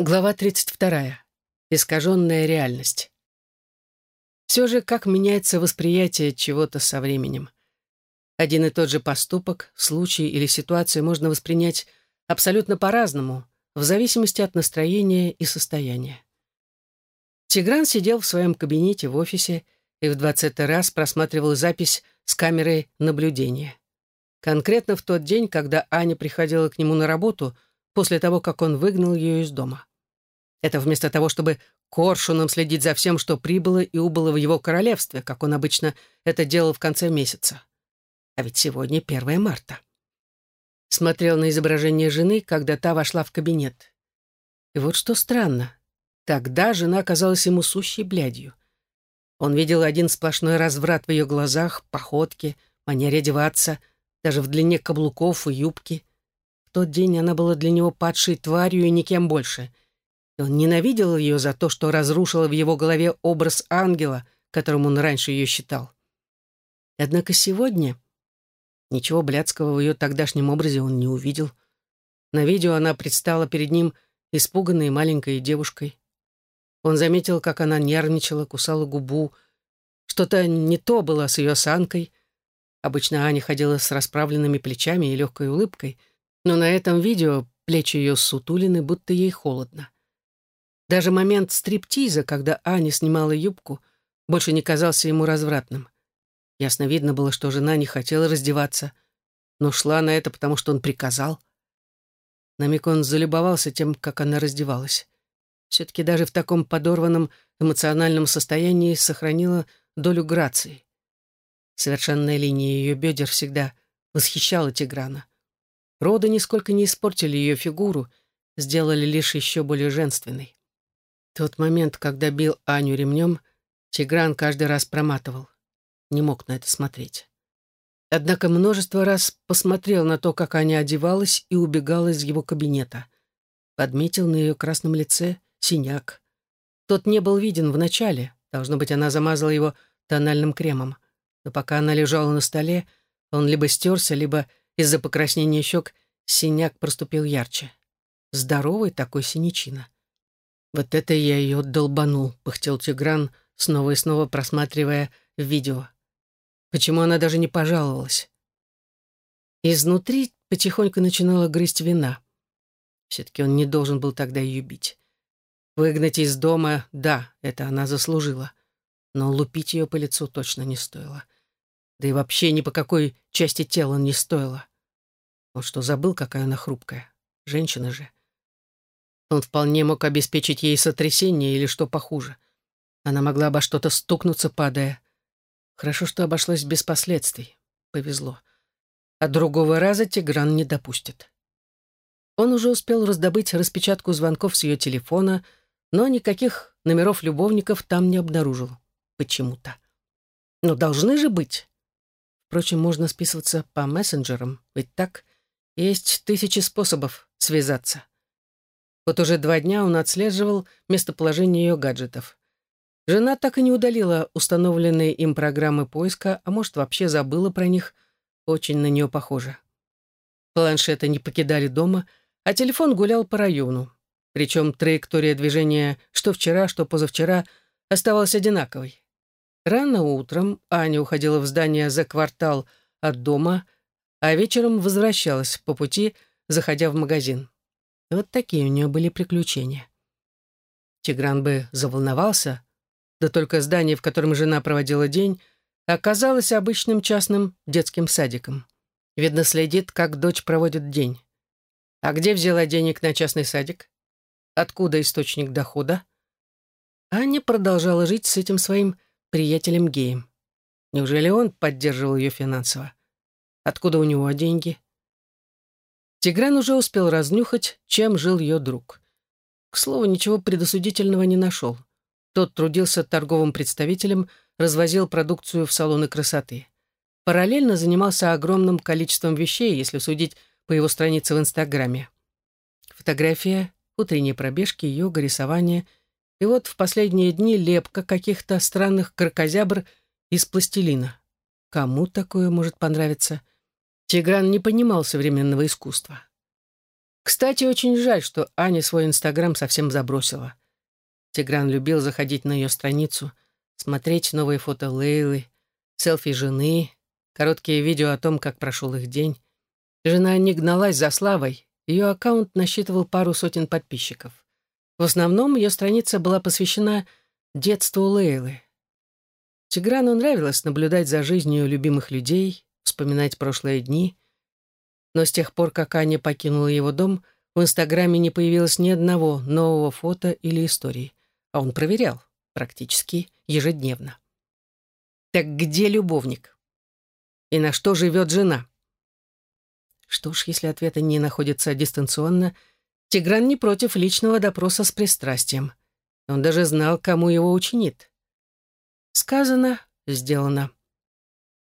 Глава 32. Искаженная реальность. Все же, как меняется восприятие чего-то со временем. Один и тот же поступок, случай или ситуацию можно воспринять абсолютно по-разному, в зависимости от настроения и состояния. Тигран сидел в своем кабинете в офисе и в двадцатый раз просматривал запись с камерой наблюдения. Конкретно в тот день, когда Аня приходила к нему на работу после того, как он выгнал ее из дома. Это вместо того, чтобы коршуном следить за всем, что прибыло и убыло в его королевстве, как он обычно это делал в конце месяца. А ведь сегодня 1 марта. Смотрел на изображение жены, когда та вошла в кабинет. И вот что странно. Тогда жена казалась ему сущей блядью. Он видел один сплошной разврат в ее глазах, походке, манере одеваться, даже в длине каблуков и юбки. В тот день она была для него падшей тварью и никем больше — он ненавидел ее за то, что разрушила в его голове образ ангела, которым он раньше ее считал. Однако сегодня ничего блядского в ее тогдашнем образе он не увидел. На видео она предстала перед ним испуганной маленькой девушкой. Он заметил, как она нервничала, кусала губу. Что-то не то было с ее санкой. Обычно Аня ходила с расправленными плечами и легкой улыбкой, но на этом видео плечи ее сутулины, будто ей холодно. Даже момент стриптиза, когда Аня снимала юбку, больше не казался ему развратным. Ясно видно было, что жена не хотела раздеваться, но шла на это, потому что он приказал. На миг он залюбовался тем, как она раздевалась. Все-таки даже в таком подорванном эмоциональном состоянии сохранила долю грации. Совершенная линия ее бедер всегда восхищала Тиграна. Роды нисколько не испортили ее фигуру, сделали лишь еще более женственной. Тот момент, когда бил Аню ремнем, Тигран каждый раз проматывал. Не мог на это смотреть. Однако множество раз посмотрел на то, как Аня одевалась и убегала из его кабинета. Подметил на ее красном лице синяк. Тот не был виден вначале. Должно быть, она замазала его тональным кремом. Но пока она лежала на столе, он либо стерся, либо из-за покраснения щек синяк проступил ярче. Здоровый такой синячина. «Вот это я ее долбанул», — пыхтел Тигран, снова и снова просматривая видео. Почему она даже не пожаловалась? Изнутри потихоньку начинала грызть вина. Все-таки он не должен был тогда ее бить. Выгнать из дома, да, это она заслужила. Но лупить ее по лицу точно не стоило. Да и вообще ни по какой части тела не стоило. Он что, забыл, какая она хрупкая? Женщина же. Он вполне мог обеспечить ей сотрясение или что похуже. Она могла обо что-то стукнуться, падая. Хорошо, что обошлось без последствий. Повезло. А другого раза Тигран не допустит. Он уже успел раздобыть распечатку звонков с ее телефона, но никаких номеров любовников там не обнаружил. Почему-то. Но должны же быть. Впрочем, можно списываться по мессенджерам, ведь так есть тысячи способов связаться. Вот уже два дня он отслеживал местоположение ее гаджетов. Жена так и не удалила установленные им программы поиска, а может, вообще забыла про них. Очень на нее похоже. Планшеты не покидали дома, а телефон гулял по району. Причем траектория движения что вчера, что позавчера оставалась одинаковой. Рано утром Аня уходила в здание за квартал от дома, а вечером возвращалась по пути, заходя в магазин. Вот такие у нее были приключения. Тигран бы заволновался, да только здание, в котором жена проводила день, оказалось обычным частным детским садиком. Видно, следит, как дочь проводит день. А где взяла денег на частный садик? Откуда источник дохода? Аня продолжала жить с этим своим приятелем-геем. Неужели он поддерживал ее финансово? Откуда у него деньги? Тигран уже успел разнюхать, чем жил ее друг. К слову, ничего предосудительного не нашел. Тот трудился торговым представителем, развозил продукцию в салоны красоты. Параллельно занимался огромным количеством вещей, если судить по его странице в Инстаграме. Фотография, утренние пробежки, йога, рисование. И вот в последние дни лепка каких-то странных крокозябр из пластилина. Кому такое может понравиться? Тигран не понимал современного искусства. Кстати, очень жаль, что Аня свой Инстаграм совсем забросила. Тигран любил заходить на ее страницу, смотреть новые фото Лейлы, селфи жены, короткие видео о том, как прошел их день. Жена не гналась за славой, ее аккаунт насчитывал пару сотен подписчиков. В основном ее страница была посвящена детству Лейлы. Тиграну нравилось наблюдать за жизнью любимых людей, вспоминать прошлые дни. Но с тех пор, как Аня покинула его дом, в Инстаграме не появилось ни одного нового фото или истории. А он проверял практически ежедневно. Так где любовник? И на что живет жена? Что ж, если ответы не находятся дистанционно, Тигран не против личного допроса с пристрастием. Он даже знал, кому его учинит. Сказано, сделано.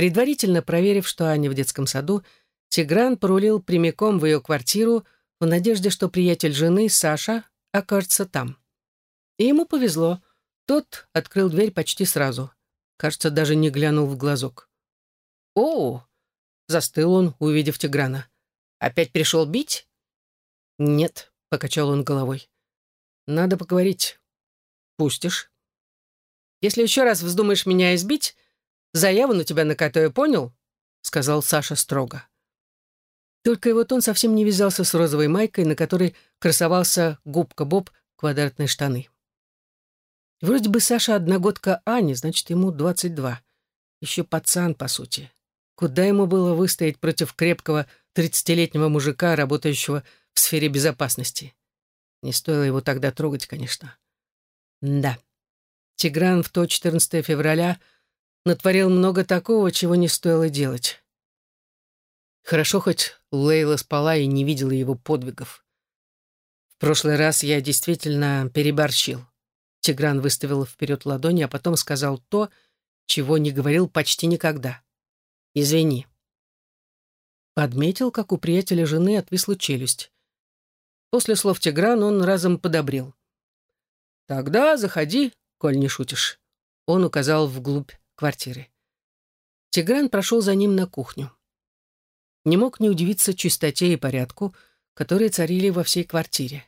Предварительно проверив, что Аня в детском саду, Тигран порулил прямиком в ее квартиру в надежде, что приятель жены, Саша, окажется там. И ему повезло. Тот открыл дверь почти сразу. Кажется, даже не глянул в глазок. «О!» — застыл он, увидев Тиграна. «Опять пришел бить?» «Нет», — покачал он головой. «Надо поговорить. Пустишь?» «Если еще раз вздумаешь меня избить, заяву на тебя накатаю, понял?» — сказал Саша строго. Только его тон совсем не вязался с розовой майкой, на которой красовался губка Боб квадратные штаны. Вроде бы Саша одногодка Ани, значит, ему 22. Еще пацан, по сути. Куда ему было выстоять против крепкого тридцатилетнего мужика, работающего в сфере безопасности? Не стоило его тогда трогать, конечно. Да. Тигран в то 14 февраля натворил много такого, чего не стоило делать. Хорошо, хоть Лейла спала и не видела его подвигов. В прошлый раз я действительно переборщил. Тигран выставил вперед ладони, а потом сказал то, чего не говорил почти никогда. «Извини». Подметил, как у приятеля жены отвисла челюсть. После слов Тигран он разом подобрел. «Тогда заходи, коль не шутишь». Он указал вглубь квартиры. Тигран прошел за ним на кухню. Не мог не удивиться чистоте и порядку, которые царили во всей квартире.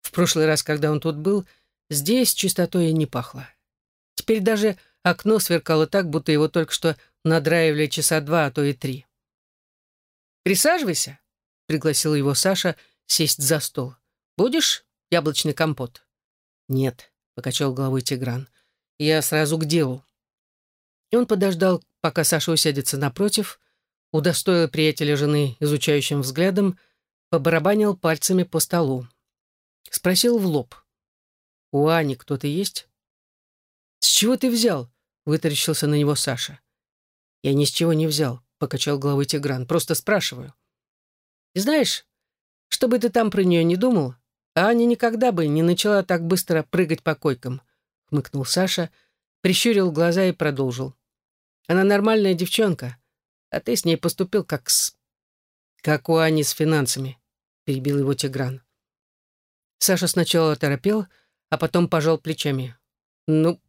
В прошлый раз, когда он тут был, Здесь чистотой и не пахло. Теперь даже окно сверкало так, будто его только что надраивали часа два, а то и три. «Присаживайся», — пригласил его Саша сесть за стол. «Будешь яблочный компот?» «Нет», — покачал головой Тигран. «Я сразу к делу». И он подождал, пока Саша усядется напротив, удостоил приятеля жены изучающим взглядом, побарабанил пальцами по столу. Спросил в лоб. «У Ани кто-то есть?» «С чего ты взял?» — вытаращился на него Саша. «Я ни с чего не взял», — покачал головой Тигран. «Просто спрашиваю». «И знаешь, что бы ты там про нее не думал, Аня никогда бы не начала так быстро прыгать по койкам», — хмыкнул Саша, прищурил глаза и продолжил. «Она нормальная девчонка, а ты с ней поступил как с... как у Ани с финансами», — перебил его Тигран. Саша сначала торопел, — а потом пожал плечами. «Ну,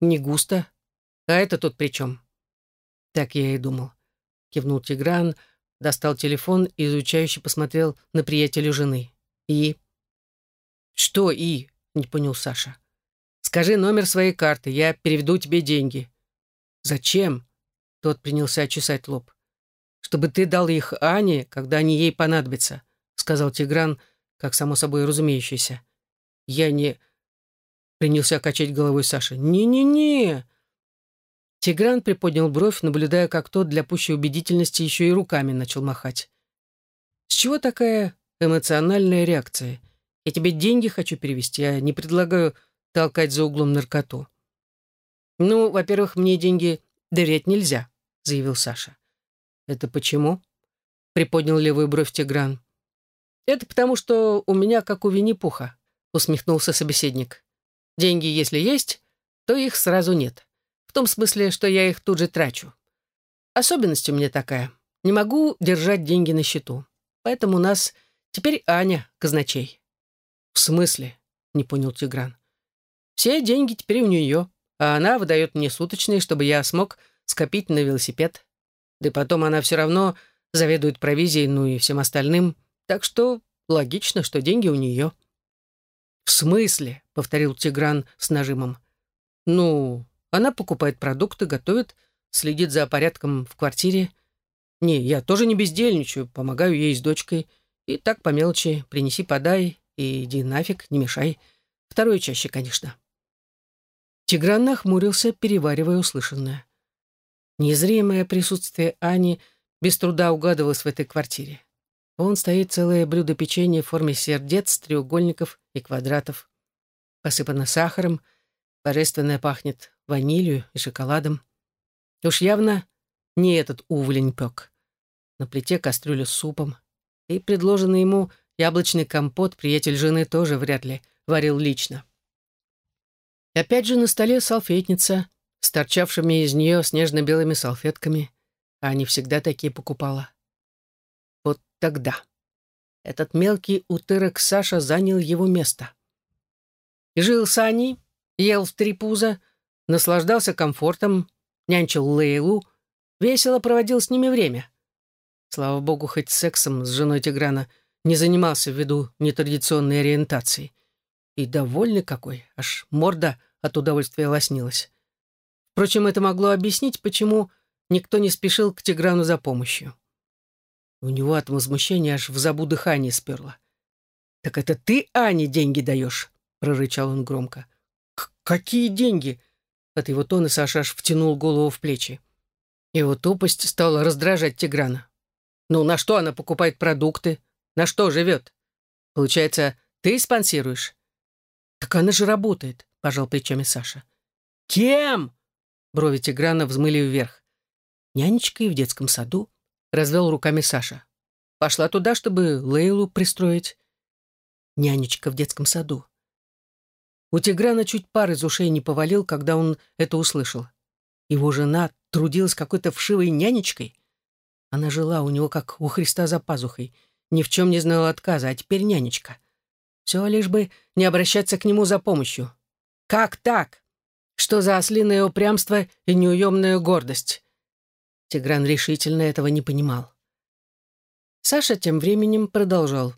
не густо. А это тут при чем?» «Так я и думал», — кивнул Тигран, достал телефон и изучающе посмотрел на приятеля жены. «И?» «Что «и?» — не понял Саша. «Скажи номер своей карты, я переведу тебе деньги». «Зачем?» — тот принялся чесать лоб. «Чтобы ты дал их Ане, когда они ей понадобятся», — сказал Тигран, как само собой разумеющееся. Я не...» Принялся качать головой Саша. «Не-не-не!» Тигран приподнял бровь, наблюдая, как тот для пущей убедительности еще и руками начал махать. «С чего такая эмоциональная реакция? Я тебе деньги хочу перевести, а не предлагаю толкать за углом наркоту». «Ну, во-первых, мне деньги доверять нельзя», — заявил Саша. «Это почему?» — приподнял левую бровь Тигран. «Это потому, что у меня как у Винни-Пуха. — усмехнулся собеседник. «Деньги, если есть, то их сразу нет. В том смысле, что я их тут же трачу. Особенность у меня такая. Не могу держать деньги на счету. Поэтому у нас теперь Аня казначей». «В смысле?» — не понял Тигран. «Все деньги теперь у нее, а она выдает мне суточные, чтобы я смог скопить на велосипед. Да и потом она все равно заведует провизией, ну и всем остальным. Так что логично, что деньги у нее. «В смысле?» — повторил Тигран с нажимом. «Ну, она покупает продукты, готовит, следит за порядком в квартире. Не, я тоже не бездельничаю, помогаю ей с дочкой. И так по мелочи принеси, подай и иди нафиг, не мешай. Второе чаще, конечно». Тигран нахмурился, переваривая услышанное. Незримое присутствие Ани без труда угадывалось в этой квартире. Вон стоит целое блюдо печенья в форме сердец, треугольников и квадратов. Посыпано сахаром, божественно пахнет ванилью и шоколадом. Уж явно не этот уволень пек. На плите кастрюля с супом. И предложенный ему яблочный компот приятель жены тоже вряд ли варил лично. И опять же на столе салфетница с торчавшими из нее снежно-белыми салфетками. А они всегда такие покупала. Вот тогда этот мелкий утырок Саша занял его место. Жил с Аней, ел в три пуза, наслаждался комфортом, нянчил Лейлу, весело проводил с ними время. Слава богу, хоть сексом с женой Тиграна не занимался ввиду нетрадиционной ориентации. И довольный какой, аж морда от удовольствия лоснилась. Впрочем, это могло объяснить, почему никто не спешил к Тиграну за помощью. У него от возмущения аж в забу дыхание сперло. «Так это ты Ане деньги даешь?» — прорычал он громко. «Какие деньги?» От его тона Саша аж втянул голову в плечи. Его тупость стала раздражать Тиграна. «Ну, на что она покупает продукты? На что живет? Получается, ты спонсируешь?» «Так она же работает», — пожал плечами Саша. «Кем?» Брови Тиграна взмыли вверх. Нянечкой в детском саду развел руками Саша. Пошла туда, чтобы Лейлу пристроить. Нянечка в детском саду. У Тиграна чуть пар из ушей не повалил, когда он это услышал. Его жена трудилась какой-то вшивой нянечкой. Она жила у него, как у Христа за пазухой, ни в чем не знала отказа, а теперь нянечка. Все лишь бы не обращаться к нему за помощью. Как так? Что за ослиное упрямство и неуемная гордость? Тигран решительно этого не понимал. Саша тем временем продолжал.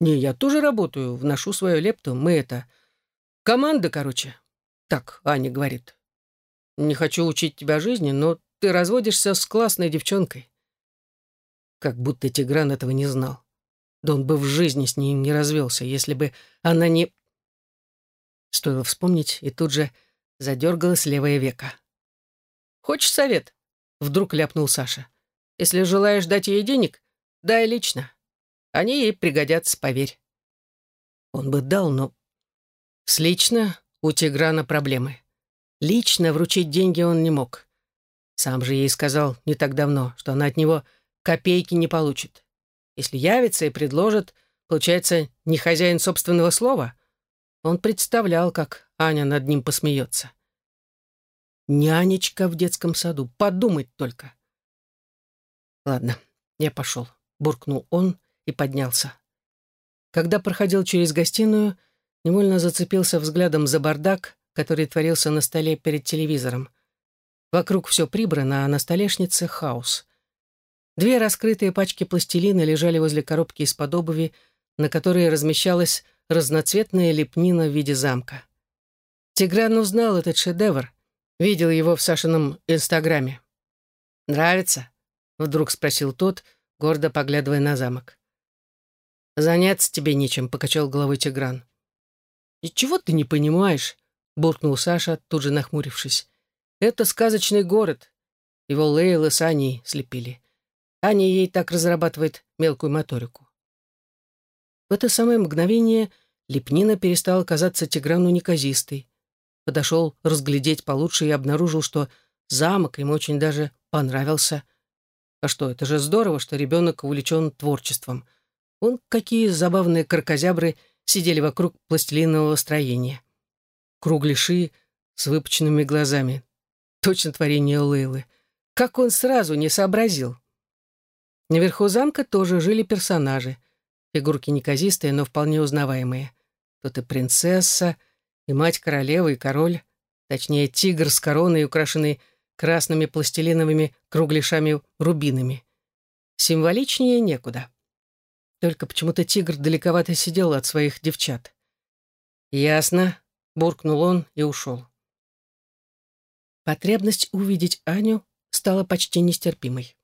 «Не, я тоже работаю, вношу свою лепту. Мы это... Команда, короче». Так Аня говорит. «Не хочу учить тебя жизни, но ты разводишься с классной девчонкой». Как будто Тигран этого не знал. Да он бы в жизни с ней не развелся, если бы она не... Стоило вспомнить, и тут же задергалось левое веко. «Хочешь совет?» Вдруг ляпнул Саша. «Если желаешь дать ей денег, дай лично. Они ей пригодятся, поверь». Он бы дал, но... С лично у Тиграна проблемы. Лично вручить деньги он не мог. Сам же ей сказал не так давно, что она от него копейки не получит. Если явится и предложит, получается, не хозяин собственного слова. Он представлял, как Аня над ним посмеется. Нянечка в детском саду. Подумать только. Ладно, я пошел, буркнул он и поднялся. Когда проходил через гостиную, невольно зацепился взглядом за бардак, который творился на столе перед телевизором. Вокруг все прибрано, а на столешнице хаос. Две раскрытые пачки пластилина лежали возле коробки из-под обуви, на которой размещалась разноцветная лепнина в виде замка. Тигран узнал этот шедевр, Видел его в Сашином инстаграме. «Нравится?» — вдруг спросил тот, гордо поглядывая на замок. «Заняться тебе нечем», — покачал головой Тигран. «И чего ты не понимаешь?» — буркнул Саша, тут же нахмурившись. «Это сказочный город. Его Лейла с Аней слепили. Аня ей так разрабатывает мелкую моторику». В это самое мгновение лепнина перестала казаться Тиграну неказистой подошел разглядеть получше и обнаружил, что замок ему очень даже понравился. А что, это же здорово, что ребенок увлечен творчеством. Вон какие забавные кракозябры сидели вокруг пластилинового строения. Кругляши с выпученными глазами. Точно творение Лейлы. Как он сразу не сообразил. Наверху замка тоже жили персонажи. Фигурки неказистые, но вполне узнаваемые. Тут и принцесса, и мать королевы, и король, точнее, тигр с короной, украшенный красными пластилиновыми кругляшами-рубинами. Символичнее некуда. Только почему-то тигр далековато сидел от своих девчат. «Ясно», — буркнул он и ушел. Потребность увидеть Аню стала почти нестерпимой.